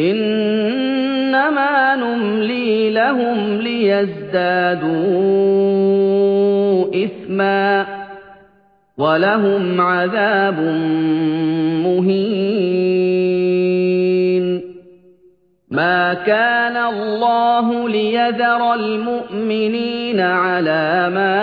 إنما نملي لهم ليزدادوا إثما ولهم عذاب مهين. ما كان الله ليذر المؤمنين على ما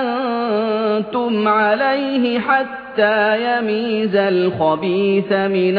أنتم عليه حتى يميز الخبيث من